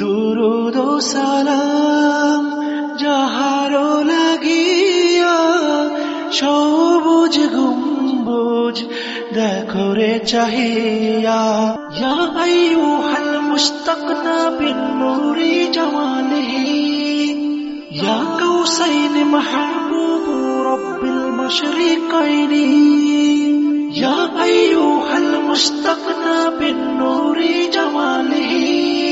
দুরুদ ও সালাম যাহারো লাগিয়া সবুজ গম্বুজ দেখো রে চাহিয়া ইয়া আইয়ুহাল মুস্তাকনা বিন নূরি জামালিহি ইয়া কাউসাইন মাহবুব রব্বিল মাশরিকাইনি ইয়া আইয়ুহাল মুস্তাকনা বিন নূরি জামালিহি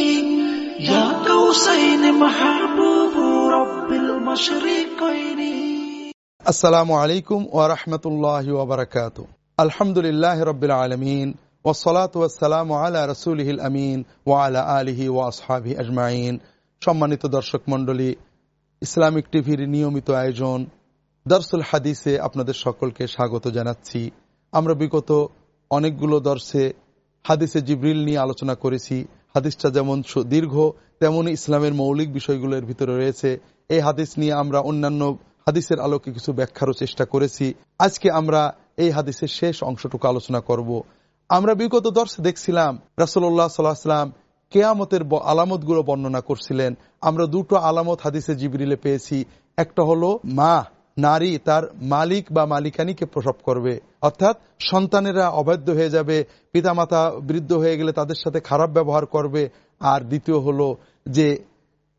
আসসালামু আলাইকুম ওয়া রাহমাতুল্লাহি ওয়া বারাকাতুহু আলহামদুলিল্লাহি রাব্বিল আলামিন ওয়াসসালাতু ওয়াসসালামু আলা রাসূলিহিল আমিন ওয়া আলা আলিহি ওয়া আসহাবিহি আজমাইন সম্মানিত দর্শক মণ্ডলী, ইসলামিক টিভির নিয়মিত আয়োজন, দর্সুল হাদিসে আপনাদের সকলকে স্বাগত জানাচ্ছি। আমরা বিগত অনেকগুলো দর্শে হাদিসে জিব্রিল নিয়ে আলোচনা করেছি। হাদিসটা যেমন দীর্ঘ তেমনই ইসলামের মৌলিক বিষয়গুলোর ভিতরে রয়েছে। এই হাদিস নিয়ে আমরা অন্যান্য হাদিসের আলোকে কিছু ব্যাখ্যারও চেষ্টা করেছি। আজকে আমরা এই হাদিসের শেষ অংশটুকু আলোচনা করব। আমরা বিগত দর্শে দেখছিলাম রাসুল্লাহ সাল্লাহাম কেয়ামতের আলামতগুলো বর্ণনা করছিলেন। আমরা দুটো আলামত হাদিসে জিবরিলে পেয়েছি। একটা হলো মা নারী তার মালিক বা মালিকানিকে প্রসব করবে। অর্থাৎ সন্তানেরা অবাধ্য হয়ে যাবে, পিতামাতা বৃদ্ধ হয়ে গেলে তাদের সাথে খারাপ ব্যবহার করবে। আর দ্বিতীয় হলো যে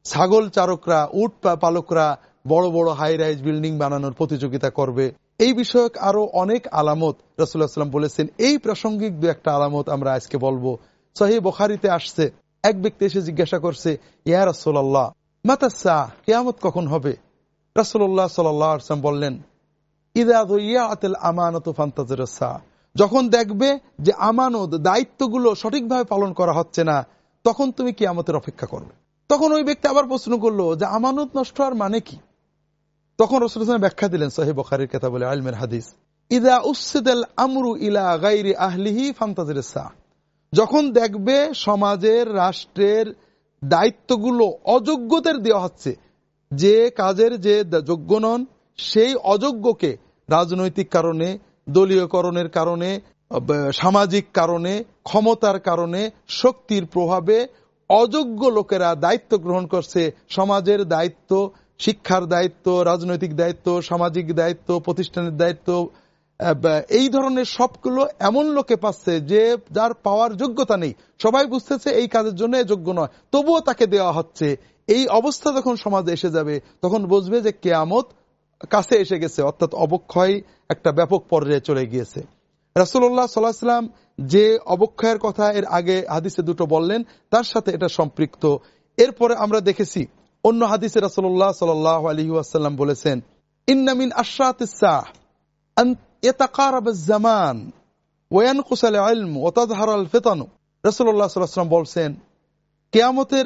ছাগল চারকরা, উট পালকরা বড় বড় হাই রাইজ বিল্ডিং বানানোর প্রতিযোগিতা করবে। এই বিষয়ক আরও অনেক আলামত রসুল্লাহ বলেছেন। এই প্রাসঙ্গিক দু একটা আলামত আমরা আজকে বলব। সহি বখারিতে আসছে, এক ব্যক্তি এসে জিজ্ঞাসা করছে, ইয়া রসোল্লাহ মাতাসা, কেয়ামত কখন হবে? রসুল্লাহ সাল্লাম বললেন যখন দেখবে যে আমানত, দায়িত্বগুলো সঠিকভাবে পালন করা হচ্ছে না, তখন তুমি কিয়ামতের অপেক্ষা করবে। তখন ওই ব্যক্তি আবার প্রশ্ন করল যে, আমানত নষ্ট হওয়ার মানে কি? তখন রসুল ব্যাখ্যা দিলেন সাহেব বখারির কথা বলে আলমের হাদিস, ইদা উসিদাল আমরু ইলা গাইরি আহলিহি ফান্তাজরসা যখন দেখবে সমাজের, রাষ্ট্রের দায়িত্বগুলো অযোগ্যদের দেওয়া হচ্ছে যে কাজের যে যোগ্য নন, সেই অযোগ্যকে রাজনৈতিক কারণে, দলীয়করণের কারণে সামাজিক কারণে, ক্ষমতার কারণে, শক্তির প্রভাবে অযোগ্য লোকেরা দায়িত্ব গ্রহণ করছে। সমাজের দায়িত্ব, শিক্ষার দায়িত্ব, রাজনৈতিক দায়িত্ব, সামাজিক দায়িত্ব, প্রতিষ্ঠানের দায়িত্ব এই ধরনের সবগুলো এমন লোকে পাচ্ছে যে যার পাওয়ার যোগ্যতা নেই। সবাই বুঝতেছে এই কাজের জন্য যোগ্য নয়, তবুও তাকে দেওয়া হচ্ছে। এই অবস্থা যখন সমাজে এসে যাবে, তখন বুঝবে যে কেয়ামত কাছে এসে গেছে, অর্থাৎ অবক্ষয় একটা ব্যাপক পর্যায়ে চলে গিয়েছে। রাসুল্লাহ সাল্লাহাম যে অবক্ষয়ের কথা এর আগে হাদিসে দুটো বললেন, তার সাথে এটা সম্পৃক্ত। এরপরে আমরা দেখেছি, অন্য হাদিসে রাসুল্লাহ সাল আলী আসাল্লাম বলেছেন ইন্নামিন আশরাত ওয়ান কুসাল আলম ওতাজহার আল ফেতানু রসুল্লাহ সাল্লাম বলছেন, কেয়ামতের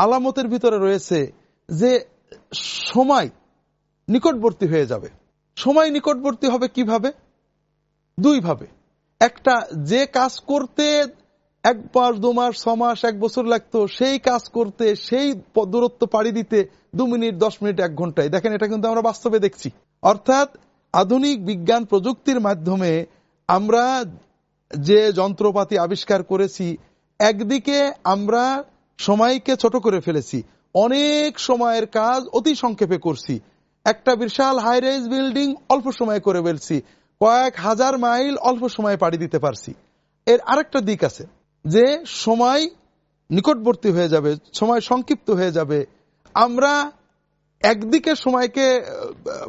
আলামতের ভিতরে রয়েছে যে সময় নিকটবর্তী হয়ে যাবে। সময় নিকটবর্তী হবে কীভাবে? দুই ভাবে। একটা, যে কাজ করতে এক মাস, দু মাস, ছ মাস, এক বছর লাগতো, সেই কাজ করতে, সেই দূরত্ব পাড়ি দিতে দু মিনিট, দশ মিনিট, এক ঘন্টায়। দেখেন, এটা কিন্তু আমরা বাস্তবে দেখছি। অর্থাৎ আধুনিক বিজ্ঞান প্রযুক্তির মাধ্যমে আমরা যে যন্ত্রপাতি আবিষ্কার করেছি, একদিকে আমরা সময়কে ছোট করে ফেলেছি। অনেক সময়ের কাজ অতি সংক্ষেপে করছি। একটা বিশাল হাই রাইজ বিল্ডিং অল্প সময়ে করে ফেলছি। কয়েক হাজার মাইল অল্প সময়ে পাড়ি দিতে পারছি। এর আরেকটা দিক আছে, যে সময় নিকটবর্তী হয়ে যাবে, সময় সংক্ষিপ্ত হয়ে যাবে। আমরা একদিকে সময়কে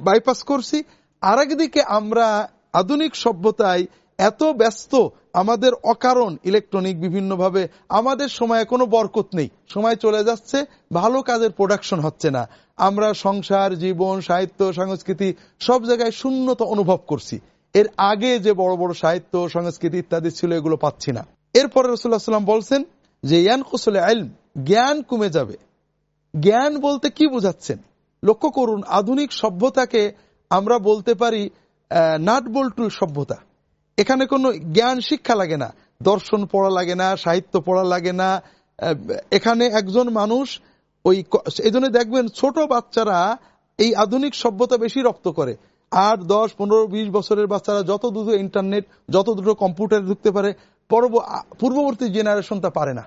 বাইপাস করছি, আরেকদিকে আমরা আধুনিক সভ্যতায় এত ব্যস্ত আমাদের অকারণ ইলেকট্রনিক বিভিন্নভাবে আমাদের সময়ে কোনো বরকত নেই। সময় চলে যাচ্ছে, ভালো কাজের প্রোডাকশন হচ্ছে না। আমরা সংসার, জীবন, সাহিত্য, সংস্কৃতি সব জায়গায় শূন্যতা অনুভব করছি। এর আগে যে বড় বড় সাহিত্য, সংস্কৃতি ইত্যাদি ছিল, এগুলো পাচ্ছি না। এরপরে রসুল্লাহ সাল্লাম বলছেন যে, ইয়ান কুসলে আইলম জ্ঞান কমে যাবে। জ্ঞান বলতে কি বুঝাচ্ছেন? লক্ষ্য করুন, আধুনিক সভ্যতাকে আমরা বলতে পারি নাট বল্টু সভ্যতা। এখানে কোনো জ্ঞান শিক্ষা লাগে না। দর্শন পড়া লাগে না, সাহিত্য পড়া লাগে না। এখানে একজন মানুষ ওই এই দেখবেন ছোট বাচ্চারা এই আধুনিক সভ্যতা বেশি রপ্ত করে। আট, দশ, পনেরো, বিশ বছরের বাচ্চারা যত দ্রুত ইন্টারনেট, যত দ্রুত কম্পিউটারে ঢুকতে পারে, পরব- পূর্ববর্তী জেনারেশন তা পারে না।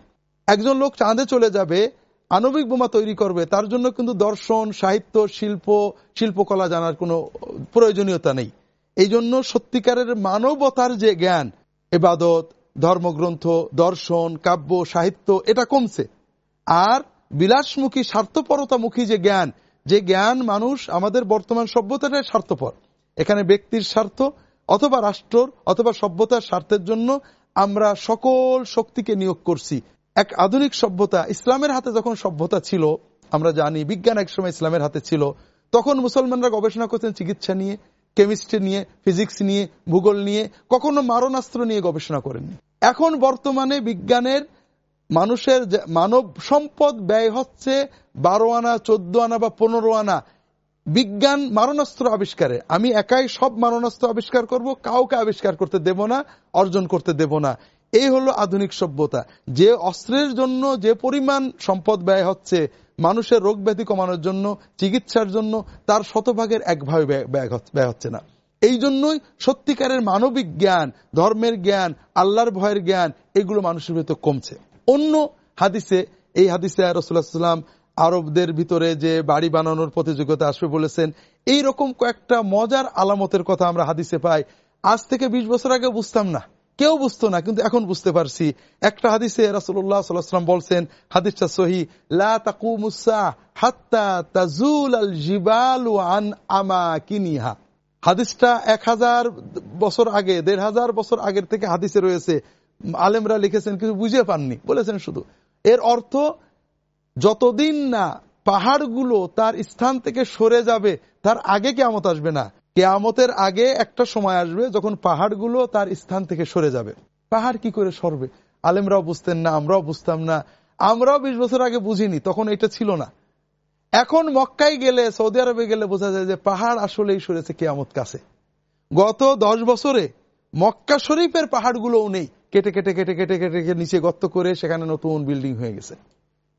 একজন লোক চাঁদে চলে যাবে, আণবিক বোমা তৈরি করবে, তার জন্য কিন্তু দর্শন, সাহিত্য, শিল্প, শিল্পকলা জানার কোনো প্রয়োজনীয়তা নেই। এই জন্য সত্যিকারের মানবতার যে জ্ঞান এবাদত ধর্মগ্রন্থ, দর্শন, কাব্য, সাহিত্য, এটা কমছে। আর বিলাসমুখী, স্বার্থপরতামুখী যে জ্ঞান যে জ্ঞান মানুষ আমাদের বর্তমান সভ্যতাটাই স্বার্থপর। এখানে ব্যক্তির স্বার্থ অথবা রাষ্ট্রর অথবা সভ্যতার স্বার্থের জন্য আমরা সকল শক্তিকে নিয়োগ করছি। এক আধুনিক সভ্যতা, ইসলামের হাতে যখন সভ্যতা ছিল, আমরা জানি বিজ্ঞান একসময় ইসলামের হাতে ছিল, তখন মুসলমানরা গবেষণা করতেন চিকিৎসা নিয়ে। কেমিস্ট্রি নিয়ে, ফিজিক্স নিয়ে, ভূগোল নিয়ে, কখনো মারণাস্ত্র নিয়ে গবেষণা করেননি। এখন বর্তমানে বিজ্ঞানের মানুষের মানব সম্পদ ব্যয় হচ্ছে বারো আনা, চোদ্দ আনা বা পনেরো আনা। বিজ্ঞান মারণাস্ত্র আবিষ্কারে। আমি একাই সব মারণাস্ত্র আবিষ্কার করব, কাউকে আবিষ্কার করতে দেব না, অর্জন করতে দেব না। এই হলো আধুনিক সভ্যতা। যে অস্ত্রের জন্য যে পরিমাণ সম্পদ ব্যয় হচ্ছে মানুষের রোগ ব্যাধি কমানোর জন্য, চিকিৎসার জন্য তার শতভাগের একভাবে ব্যয় হচ্ছে না। এই জন্যই সত্যিকারের মানবিক জ্ঞান, ধর্মের জ্ঞান, আল্লাহর ভয়ের জ্ঞান, এগুলো মানুষের ভেতর কমছে। অন্য হাদিসে, এই হাদিসে রসুল্লাহাম আরবদের ভিতরে যে বাড়ি বানানোর প্রতিযোগিতা আসবে বলেছেন এই রকম কয়েকটা মজার আলামতের কথা আমরা হাদিসে পাই। আজ থেকে ২০ বছর আগে বুঝতাম না। কেউ বুঝতো না, কিন্তু এখন বুঝতে পারছি। একটা হাদিসে রাসুল্লাহ সাল্লাম বলছেন, হাদিসটা সহি হাদিসটা এক হাজার বছর আগে, দেড় হাজার বছর আগের থেকে হাদিসে রয়েছে। আলেমরা লিখেছেন কিছু বুঝে পাননি। বলেছেন শুধু। এর অর্থ, যতদিন না পাহাড়গুলো তার স্থান থেকে সরে যাবে, তার আগে কেমত আসবে না। কেয়ামতের আগে একটা সময় আসবে যখন পাহাড়গুলো তার স্থান থেকে সরে যাবে। পাহাড় কি করে সরবে? আলেমরাও বুঝতেন না, আমরাও বুঝতাম না। আমরাও বিশ বছর আগে বুঝিনি, তখন এটা ছিল না। এখন মক্কায় গেলে, সৌদি আরবে গেলে বোঝা যায় যে পাহাড় আসলেই সরেছে কেয়ামত কাছে। গত দশ বছরে মক্কা শরীফের পাহাড়গুলোও নেই। কেটে কেটে কেটে কেটে কেটে নিচে গর্ত করে সেখানে নতুন বিল্ডিং হয়ে গেছে।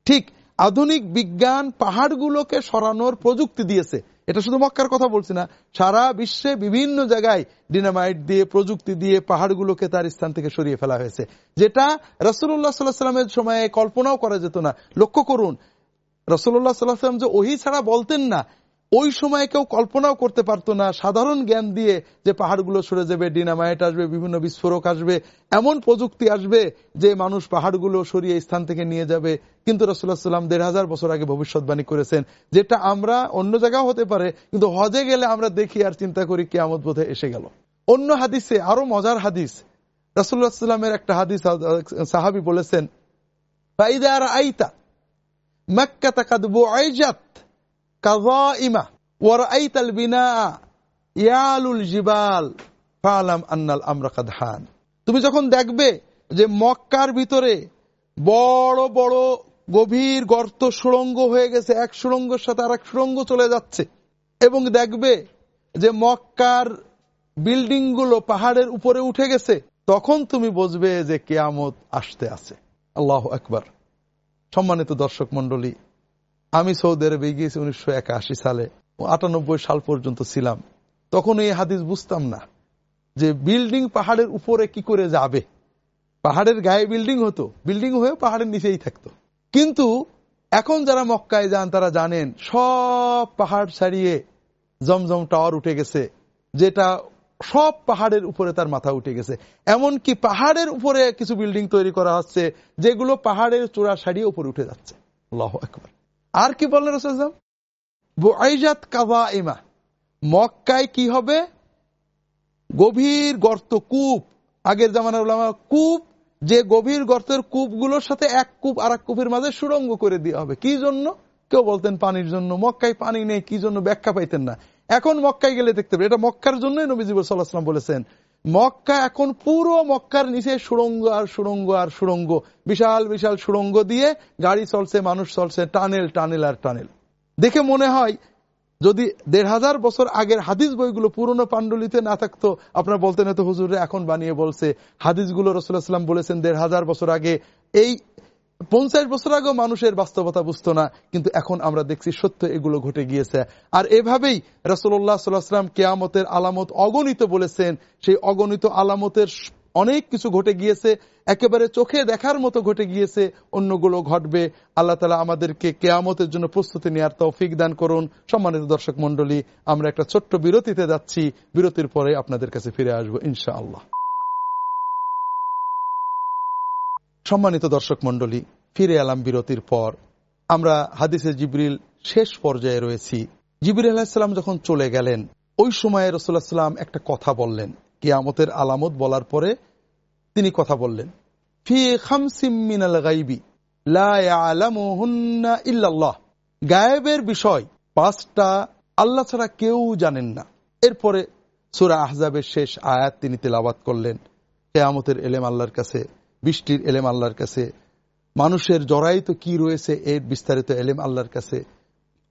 ঠিক আধুনিক বিজ্ঞান পাহাড়গুলোকে সরানোর প্রযুক্তি দিয়েছে। এটা শুধু মক্কার কথা বলছি না, সারা বিশ্বে বিভিন্ন জায়গায় ডিনামাইট দিয়ে, প্রযুক্তি দিয়ে পাহাড়গুলোকে তার স্থান থেকে সরিয়ে ফেলা হয়েছে। যেটা রসুল্লাহ সাল্লাহ সাল্লামের সময়ে কল্পনাও করা যেত না। লক্ষ্য করুন রসুল্লাহ সাল্লাহ সাল্লাম যে ওহি ছাড়া বলতেন না ওই সময় কেউ কল্পনাও করতে পারতো না, সাধারণ জ্ঞান দিয়ে যে পাহাড়গুলো সরে যাবে, ডিনামাইট আসবে, বিভিন্ন বিস্ফোরক আসবে, এমন প্রযুক্তি আসবে যে মানুষ পাহাড়গুলো সরিয়ে স্থান থেকে নিয়ে যাবে। কিন্তু রসুল্লাহ সাল্লাম দেড় হাজার বছর আগে ভবিষ্যৎবাণী করেছেন, যেটা আমরা অন্য জায়গাও হতে পারে, কিন্তু হজে গেলে আমরা দেখি আর চিন্তা করি কেয়ামত বোধে এসে গেল। অন্য হাদিসে আরও মজার হাদিস রসুল্লাহ সাল্লামের একটা হাদিস সাহাবি বলেছেন আইতা মক্কা তাকাদবু আইজাত কাজাইমা ওয়ারাইতাল বিনা ইয়ালুল জিবাল ফালাম আন্নাল আমরাকা ধান তুমি যখন দেখবে যে মক্কার ভিতরে বড় বড় গভীর গর্ত সুড়ঙ্গ হয়ে গেছে, এক সুড়ঙ্গের সাথে আর এক সুড়ঙ্গ চলে যাচ্ছে, এবং দেখবে যে মক্কার বিল্ডিংগুলো পাহাড়ের উপরে উঠে গেছে, তখন তুমি বুঝবে যে কেয়ামত আসতে আছে। আল্লাহ একবার সম্মানিত দর্শক মন্ডলী আমি সৌদি আরবে গিয়েছি উনিশশো একাশি সালে। আটানব্বই সাল পর্যন্ত ছিলাম। তখন এই হাদিস বুঝতাম না যে বিল্ডিং পাহাড়ের উপরে কি করে যাবে। পাহাড়ের গায়ে বিল্ডিং হতো, বিল্ডিং হয়ে পাহাড়ের নিচেই থাকতো। কিন্তু এখন যারা মক্কায় যান, তারা জানেন সব পাহাড় ছাড়িয়ে জমজম টাওয়ার উঠে গেছে, যেটা সব পাহাড়ের উপরে তার মাথা উঠে গেছে। এমনকি পাহাড়ের উপরে কিছু বিল্ডিং তৈরি করা হচ্ছে, যেগুলো পাহাড়ের চূড়া সারিয়ে উপরে উঠে যাচ্ছে। আল্লাহ একবার আর কি বললেন রসুলাম মক্কায় কি হবে? গভীর গর্ত, কূপ। আগের জামানার কূপ, যে গভীর গর্তের কূপগুলোর সাথে এক কূপ আর এক কূপের মাঝে সুরঙ্গ করে দেওয়া হবে। কি জন্য? কেউ বলতেন পানির জন্য। মক্কায় পানি নেই, কি জন্য ব্যাখ্যা পাইতেন না। এখন মক্কায় গেলে দেখতে পাবে এটা মক্কার জন্যই নবীজিবুল সাল্লাহাম বলেছেন। মক্কা এখন পুরো মক্কার নিচে সুরঙ্গ আর সুরঙ্গ আর সুরঙ্গ বিশাল বিশাল সুরঙ্গ দিয়ে গাড়ি চলছে, মানুষ চলছে, টানেল টানেল আর টানেল। দেখে মনে হয়, যদি দেড় হাজার বছর আগের হাদিস বইগুলো পুরনো পাণ্ডুলিতে না থাকতো, আপনার বলতেন হয়তো হুজুরে এখন বানিয়ে বলছে। হাদিসগুলো রসুল্লাহাম বলেছেন দেড় হাজার বছর আগে। এই পঞ্চাশ বছর আগেও মানুষের বাস্তবতা বুঝতো না, কিন্তু এখন আমরা দেখছি সত্য এগুলো ঘটে গিয়েছে। আর এভাবেই রসল্লাহ সাল্লাহাম কেয়ামতের আলামত অগণিত বলেছেন। সেই অগণিত আলামতের অনেক কিছু ঘটে গিয়েছে, একেবারে চোখে দেখার মতো ঘটে গিয়েছে, অন্যগুলো ঘটবে। আল্লাহ তালা আমাদেরকে কেয়ামতের জন্য প্রস্তুতি নেওয়ার তৌফিক দান করুন। সম্মানিত দর্শক মন্ডলী আমরা একটা ছোট্ট বিরতিতে যাচ্ছি। বিরতির পরে আপনাদের কাছে ফিরে আসব ইনশাআল্লাহ। সম্মানিত দর্শক মন্ডলী ফিরে এলাম বিরতির পর। আমরা হাদিসে জিবরিল শেষ পর্যায়ে রয়েছি। জিবির আলাহিসাল্লাম যখন চলে গেলেন, ওই সময়ে রসুল্লাহ সাল্লাম একটা কথা বললেন। কিয়ামতের আলামত বলার পরে তিনি কথা বললেন, ফি খামসিমিনাল গায়েবের বিষয় পাঁচটা আল্লাহ ছাড়া কেউ জানেন না। এরপরে সুরা আহজাবের শেষ আয়াত তিনি তেলাবাত করলেন। কেয়ামতের এলেম আল্লাহর কাছে, বৃষ্টির এলেম আল্লাহর কাছে মানুষের জড়াইতে কি রয়েছে এর বিস্তারিত এলেম আল্লাহর কাছে?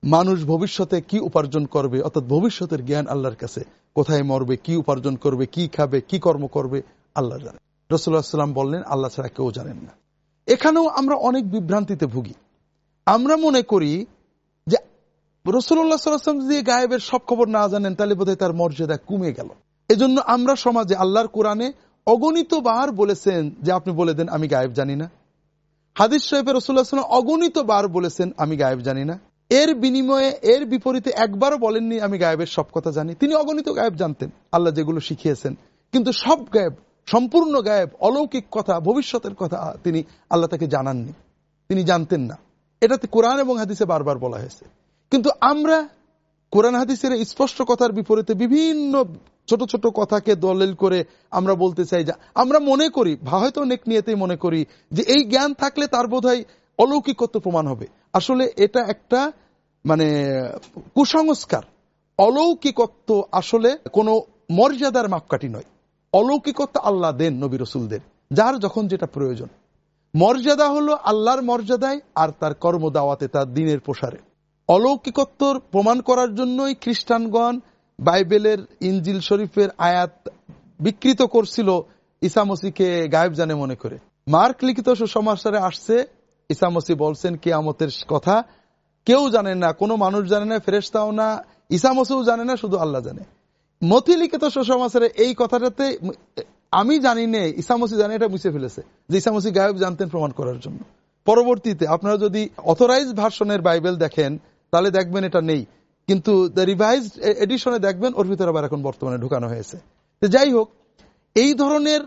মানুষ ভবিষ্যতে কি উপার্জন করবে? অর্থাৎ ভবিষ্যতের জ্ঞান আল্লাহর কাছে। কোথায় মরবে, কি উপার্জন করবে, কি খাবে, কি কর্ম করবে, আল্লাহ জানে। রসুল্লাহ সাল্লাম বললেন, আল্লাহ ছাড়া কেউ জানেন না। এখানেও আমরা অনেক বিভ্রান্তিতে ভুগি। আমরা মনে করি যে রসুল্লাহ সাল্লাম যদি গায়েবের সব খবর না জানেন, তাহলে বোধহয় তার মর্যাদা কমে গেল। এজন্য আমরা সমাজে আল্লাহর কোরআনে অগণিত বার বলেছেন যে আপনি বলে দেন, আমি গায়েব জানি না। হাদিস সাহেবের রসুল্লাহ সাল্লাম অগণিত বার বলেছেন, আমি গায়েব জানি না। এর বিনিময়ে, এর বিপরীতে একবারও বলেননি, আমি গায়েবের সব কথা জানি। তিনি অগণিত গায়েব জানতেন, আল্লাহ যেগুলো শিখিয়েছেন। কিন্তু সব গায়েব, সম্পূর্ণ গায়েব, অলৌকিক কথা, ভবিষ্যতের কথা তিনি, আল্লাহ তাকে জানাননি। তিনি জানতেন না। এটাতে কোরআন এবং হাদিসে বারবার বলা হয়েছে। কিন্তু আমরা কোরআন হাদিসের স্পষ্ট কথার বিপরীতে বিভিন্ন ছোট ছোট কথাকে দলিল করে আমরা বলতে চাই যে আমরা মনে করি হয়তো অনেক নিয়েতেই মনে করি, যে এই জ্ঞান থাকলে তার বোধ হয় অলৌকিকত্ব প্রমাণ হবে। আসলে এটা একটা মানে কুসংস্কার। অলৌকিকত্ব আসলে কোনো মর্যাদার মাপকাঠি নয়। অলৌকিকত্ব আল্লাহ দেন নবী রসুলদের, যার যখন যেটা প্রয়োজন। মর্যাদা হলো আল্লাহর মর্যাদায় আর তার কর্ম দাওয়াতে তার দিনের প্রসারে। অলৌকিকত্বর প্রমাণ করার জন্যই খ্রিস্টানগণ বাইবেলের ইঞ্জিল শরীফের আয়াত বিকৃত করছিল ইসামসিকে গায়েব জানে মনে করে। মার্ক লিখিত সুসমাচারে আসছে ইসামসি বলছেন, কিয়ামতের কথা কেউ জানে না, কোনো মানুষ জানে না ফেরেস্তাও না ইসামসিও জানে না, শুধু আল্লাহ জানে। মতি লিখিত সুসমাচারে এই কথাটাতে আমি জানি নে ইসামসি জানে, এটা মুছে ফেলেছে, যে ইসামসি গায়েব জানতেন প্রমাণ করার জন্য। পরবর্তীতে আপনারা যদি অথরাইজ ভার্সনের বাইবেল দেখেন, তাহলে দেখবেন এটা নেই। কিন্তু রিভাইজ এডিশনে দেখবেন ওর ভিতরে আবার এখন বর্তমানে ঢুকানো হয়েছে। যাই হোক, এই ধরনের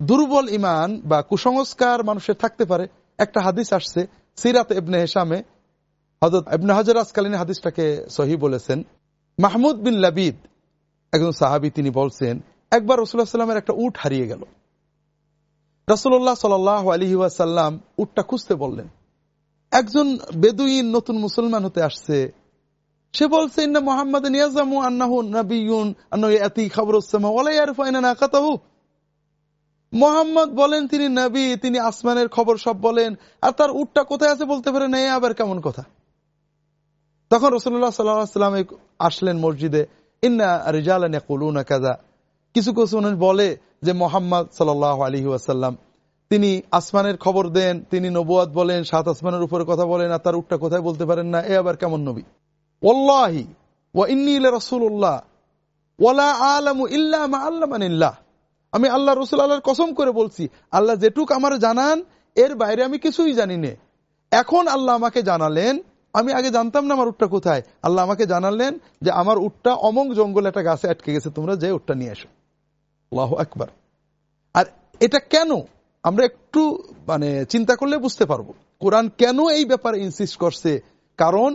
দুর্বল ইমান বা কুসংস্কার মানুষের থাকতে পারে। একটা হাদিস আসছে, সিরাত এবনে হেসামে হজরত এবনে হাজার আসকালীন হাদিসটাকে সহি বলেছেন। মাহমুদ বিন লাবিদ, একজন সাহাবি, তিনি বলছেন, একবার রসুল্লাহ সাল্লামের একটা উট হারিয়ে গেল। রসুল্লাহ সাল আলহি ওয়াসাল্লাম উটটা খুঁজতে বললেন, একজন বেদুইন নতুন মুসলমান হতে আসছে সে বলছে, ইন্না মোহাম্মদ নিয়াজামু আন্নাহু নবীন আন্নাহু খবর নাকাতাহু মোহাম্মদ বলেন, তিনি নবী, তিনি আসমানের খবর সব বলেন, আর তার উটটা কোথায় আছে বলতে পারে নেই আবার কেমন কথা? তখন রসুল্লাহ সাল্লাম আসলেন মসজিদে, ইন্না রিজালান কাজা কিছু কিছু বলে যে, মোহাম্মদ সাল আলী ওয়াসাল্লাম, তিনি আসমানের খবর দেন, তিনি নবুয়াদ বলেন, সাত আসমানের উপরে কথা বলেন, আর তার উটটা কোথায় বলতে পারেন না, এ আবার কেমন নবী? ওল্লাহি ও ইন্নি রসুল্লাহ ওলা আলমু ইল্লাহ আল্লাহ আমি আল্লাহ রসুল আল্লাহর কসম করে বলছি, আল্লাহ যেটুক আমার জানান, এর বাইরে আমি কিছুই জানি নে। এখন আল্লাহ আমাকে জানালেন, আমি আগে জানতাম না আমার উটটা কোথায়। আল্লাহ আমাকে জানালেন যে আমার উটটা অমং জঙ্গলে একটা গাছে আটকে গেছে, তোমরা যে উটটা নিয়ে এসো। আল্লাহ একবার আর এটা কেন? আমরা একটু মানে চিন্তা করলে বুঝতে পারব। কোরআন কেন এই ব্যাপারে ইনসিস্ট করছে? কারণ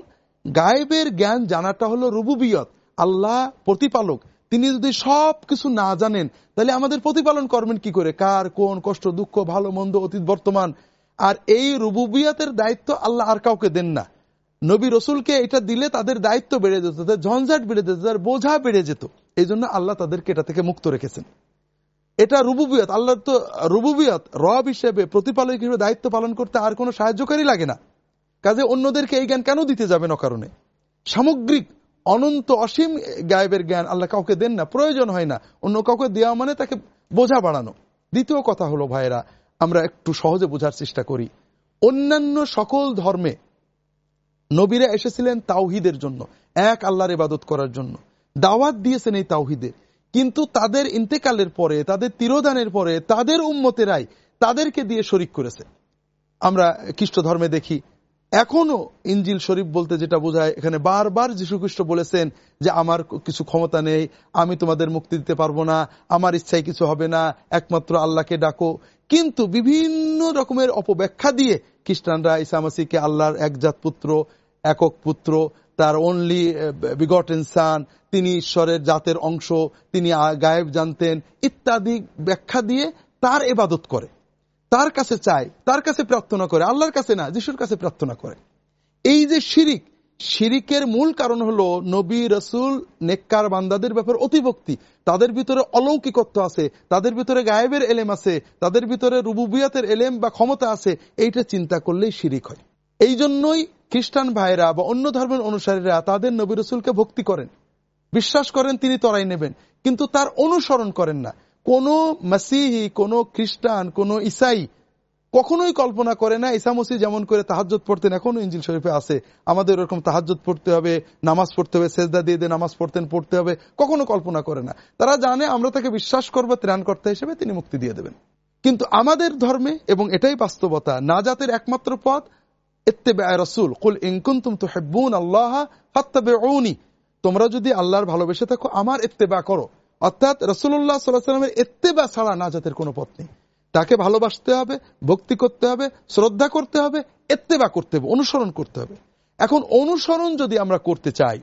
গায়েবের জ্ঞান জানাটা হলো রুবুবিয়ত, আল্লাহ প্রতিপালক। তিনি যদি সব কিছু না জানেন, তাহলে আমাদের প্রতিপালন করবেন কি করে? কার, কোন কষ্ট, দুঃখ, ভালো, মন্দ, অতীত, বর্তমান? আর এই রুবুবিয়াতের দায়িত্ব আল্লাহ আর কাউকে দেন না। নবী রসুলকে এটা দিলে তাদের দায়িত্ব বেড়ে যেত, তাদের ঝঞ্ঝাট বেড়ে যেত, তাদের বোঝা বেড়ে যেত। এই জন্য আল্লাহ তাদেরকে এটা থেকে মুক্ত রেখেছেন। এটা রুবুবিয়ত, আল্লাহ তো রুবুবিয়ত, রব হিসেবে প্রতিপালক হিসেবে দায়িত্ব পালন করতে আর কোনো সাহায্যকারী লাগে না। কাজে অন্যদেরকে এই জ্ঞান কেন দিতে যাবেন অকারণে? সামগ্রিক, অনন্ত, অসীম গায়েবের জ্ঞান আল্লাহ কাউকে দেন না, প্রয়োজন হয় না। অন্য কাউকে দেওয়া মানে তাকে বোঝা বাড়ানো। দ্বিতীয় কথা হলো ভাইরা আমরা একটু সহজে বোঝার চেষ্টা করি। অন্যান্য সকল ধর্মে নবীরা এসেছিলেন তাওহিদের জন্য, এক আল্লাহর ইবাদত করার জন্য। দাওয়াত দিয়েছেন এই তাওহিদের কিন্তু তাদের ইন্তেকালের পরে, তাদের তিরোদানের পরে, তাদের উম্মতেরাই তাদেরকে দিয়ে শরিক করেছে। আমরা খ্রিস্ট ধর্মে দেখি এখনও ইঞ্জিল শরীফ বলতে যেটা বোঝায়, এখানে বারবার যীশু খ্রিস্ট বলেছেন যে আমার কিছু ক্ষমতা নেই, আমি তোমাদের মুক্তি দিতে পারব না, আমার ইচ্ছায় কিছু হবে না, একমাত্র আল্লাহকে ডাকো। কিন্তু বিভিন্ন রকমের অপব্যাখ্যা দিয়ে খ্রিস্টানরা ইসামাসিকে আল্লাহর একজাত পুত্র, একক পুত্র, তার অনলি বিগট ইনসান তিনি ঈশ্বরের জাতের অংশ, তিনি গায়েব জানতেন, ইত্যাদি ব্যাখ্যা দিয়ে তার এবাদত করে। তার কাছে চায়, তার কাছে প্রার্থনা করে, আল্লাহর কাছে না, যিশুর কাছে প্রার্থনা করে। এই যে শিরিক, শিরিকের মূল কারণ হলো নবী, রসুল, নেককার বান্দাদের ব্যাপার অতিভক্তি। তাদের ভিতরে অলৌকিকত্ব আছে, তাদের ভিতরে গায়েবের এলেম আছে, তাদের ভিতরে রুবুবিয়াতের এলেম বা ক্ষমতা আছে, এইটা চিন্তা করলেই শিরিক হয়। এই জন্যই খ্রিস্টান ভাইরা বা অন্য ধর্মের অনুসারীরা তাদের নবী, রসুলকে ভক্তি করেন। বিশ্বাস করেন তিনি তরাই নেবেন, কিন্তু তার অনুসরণ করেন না। কোন মাসিহি, কোন খ্রিস্টান, কোন ইসাই কখনোই কল্পনা করে না ইসা মসি যেমন করে তাহাজত পড়তেন এখনও ইঞ্জিল শরীফে আছে। আমাদের ওরকম তাহাজত পড়তে হবে, নামাজ পড়তে হবে, সেজদা দিয়ে দিয়ে নামাজ পড়তেন, পড়তে হবে, কখনো কল্পনা করে না। তারা জানে আমরা তাকে বিশ্বাস করব, ত্রাণকর্তা হিসেবে তিনি মুক্তি দিয়ে দেবেন। কিন্তু আমাদের ধর্মে, এবং এটাই বাস্তবতা না জাতের একমাত্র পথ রসুল, কুল ইনকুন্তুম তো হেব্বুন আল্লাহ তোমরা যদি আল্লাহর ভালোবেসে থাকো, আমার ইত্তেবা করো। অর্থাৎ রসুল্লাহ সাল্লামের এত্তেবা ছাড়া নাজাতের কোনো পথ নেই। তাকে ভালোবাসতে হবে, ভক্তি করতে হবে, শ্রদ্ধা করতে হবে এত্তেবা করতে হবে, অনুসরণ করতে হবে। এখন অনুসরণ যদি আমরা করতে চাই,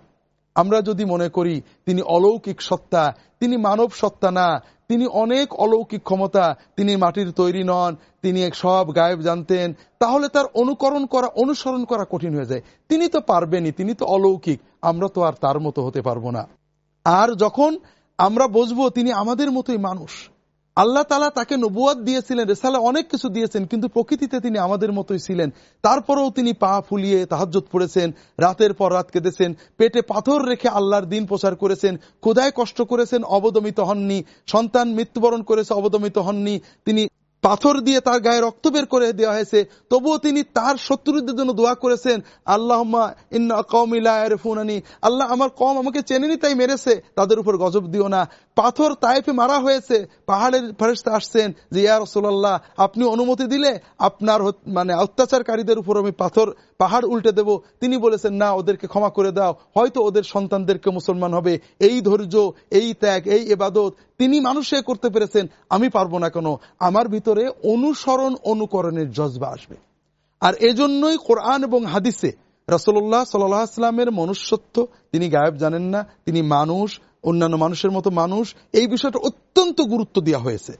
আমরা যদি মনে করি তিনি অলৌকিক সত্তা, তিনি মানব সত্তা না, তিনি অনেক অলৌকিক ক্ষমতা, তিনি মাটির তৈরি নন, তিনি সব গায়েব জানতেন, তাহলে তার অনুকরণ করা, অনুসরণ করা কঠিন হয়ে যায়। তিনি তো পারবেনই, তিনি তো অলৌকিক, আমরা তো আর তার মতো হতে পারব না। আর যখন আমরা বুঝব তিনি আমাদের মতোই মানুষ। আল্লাহ তালা তাকে নবুয়াদ দিয়েছিলেন, রেসালা অনেক কিছু দিয়েছেন, কিন্তু প্রকৃতিতে তিনি আমাদের মতোই ছিলেন। তারপরেও তিনি পা ফুলিয়ে তাহাজত পড়েছেন, রাতের পর রাত কেঁদেছেন, পেটে পাথর রেখে আল্লাহর দিন প্রচার করেছেন কোদায় কষ্ট করেছেন, অবদমিত হননি, সন্তান মৃত্যুবরণ করেছে, অবদমিত হননি, তিনি পাথর দিয়ে তার গায়ে রক্ত বের করে দেওয়া হয়েছে। তবুও তিনি তার শত্রুদের জন্য দোয়া করেছেন আল্লাহ আল্লাহ আমার কম আমাকে চেনেনি তাই মেরেছে। তাদের উপর গজব দিও না। পাথর তাইফে মারা হয়েছে, পাহাড়ের ফেরেস্তা আসছেন যে, ইয়া রসোল্লাহ আপনি অনুমতি দিলে আপনার মানে অত্যাচারকারীদের উপর আমি পাথর, পাহাড় উল্টে দেব। তিনি বলেছেন, না, ওদেরকে ক্ষমা করে দাও। হয়তো ওদের সন্তানদেরকে মুসলমান হবে। এই ধৈর্য, এই ত্যাগ, এই এবাদত তিনি মানুষে করতে পেরেছেন। আমি পারব না কেন? আমার ভিতরে অনুসরণ অনুকরণের জজবা আসবে। আর এজন্যই কোরআন এবং হাদিসে রসল্লাহ সাল্লামের মনুষ্যত্ব, তিনি গায়েব জানেন না, তিনি মানুষ অন্যান্য মানুষের মতো মানুষ, এই বিষয়টা অত্যন্ত গুরুত্ব দেওয়া হয়েছে।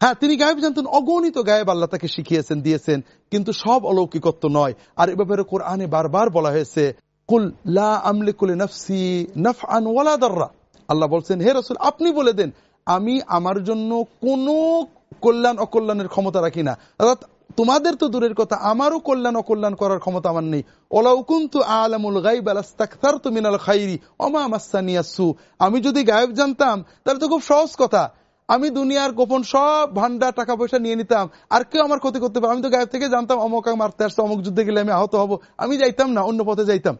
হ্যাঁ তিনি গায়েব জানতেন, অগণিত গায়েব আল্লাহ তাকে শিখিয়েছেন, দিয়েছেন, কিন্তু সব অলৌকিকত্ব নয়। আর এ ব্যাপারে কোরআনে বারবার বলা হয়েছে, কুল লা আল্লাহ বলছেন, হে রসুল, আপনি বলে দেন, আমি আমার জন্য কোনো কল্যাণ, অকল্যাণের ক্ষমতা রাখি না। অর্থাৎ তোমাদের তো দূরের কথা, আমারও কল্যাণ অকল্যাণ করার ক্ষমতা আমার নেই। ওলাউকুন্তু আলামুল গাইব তুমি মিনাল খাইরি অমা মাসানিয়াসু আমি যদি গায়েব জানতাম, তাহলে তো খুব সহজ কথা। আমি দুনিয়ার গোপন সব ভান্ডার টাকা পয়সা নিয়ে নিতাম। আর কেউ আমার ক্ষতি করতে পারে আমি তো গায়েব থেকে জানতাম, অমক মারতে আসতো অমুক যুদ্ধে গেলে আমি আহত হব। আমি যাইতাম না, অন্য পথে যাইতাম।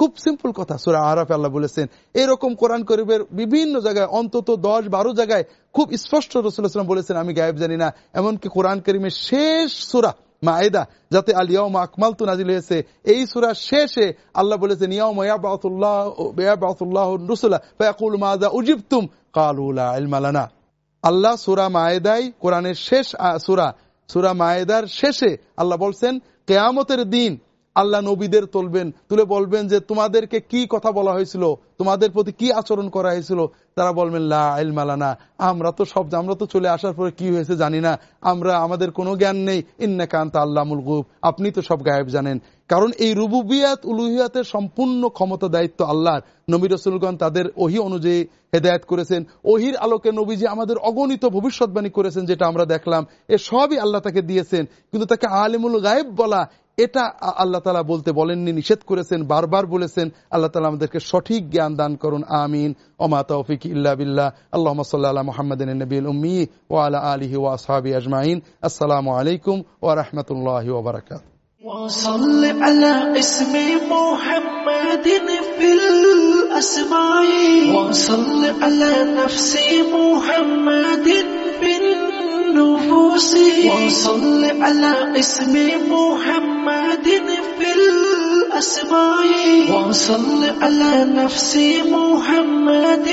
খুব সিম্পল কথা, সুরা আরাফে আল্লাহ বলেছেন, এরকম কোরআন করিবের বিভিন্ন জায়গায়, অন্তত দশ বারো জায়গায় খুব স্পষ্ট রসুলাম বলেছেন, আমি গায়েব জানি না, এমনকি কোরআন করিমের শেষ সুরা, মায়েদা, যাতে আলিয়াউম আকমাল তু নাজিল হয়েছে, এই সুরা শেষে আল্লাহ বলেছেন উজিবতুম কালুলা ইলমালানা আল্লাহ সুরা মায়েদাই কোরআনের শেষ সুরা সুরা মায়েদার শেষে আল্লাহ বলছেন, কেয়ামতের দিন আল্লাহ নবীদের তুলবেন, তুলে বলবেন যে তোমাদেরকে কি কথা বলা হয়েছিল, তোমাদের প্রতি কি আচরণ করা হয়েছিল? তারা বলবেন লালমালানা আমরা তো সব আমরা তো চলে আসার পরে কি হয়েছে জানি না। আমরা, আমাদের কোনো জ্ঞান নেই। ইন্নাকান্ত আল্লামুল গুব আপনি তো সব গায়েব জানেন। কারণ এই রুবুবিয়াত, উলুহিয়াতের সম্পূর্ণ ক্ষমতা, দায়িত্ব আল্লাহর। নবী রসুলগণ তাদের ওহি অনুযায়ী হেদায়ত করেছেন। ওহির আলোকে নবীজি আমাদের অগণিত ভবিষ্যৎবাণী করেছেন, যেটা আমরা দেখলাম। এ সবই আল্লাহ তাকে দিয়েছেন। কিন্তু তাকে আলিমুল গায়েব বলা এটা আল্লাহ তালা বলতে বলেননি নিষেধ করেছেন বারবার বলেছেন আল্লাহ তালা আমাদেরকে সঠিক জ্ঞান দান করুন আমিন ওমা তৌফিক ইল্লা বিল্লাহ আল্লাহ সাল্লাহ মোহাম্মদ নবীল উম্মি ও আলা আলহি ওয়াসাবি আজমাইন আসসালামু আলাইকুম ওয়া রাহমাতুল্লাহি ওয়া বারাকাতুহু وصل على اسم محمد في الأسماء وصل على نفس محمد في النفوس وصل على اسم محمد في الأسماء. وصل على نفس محمد